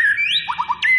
フフフ。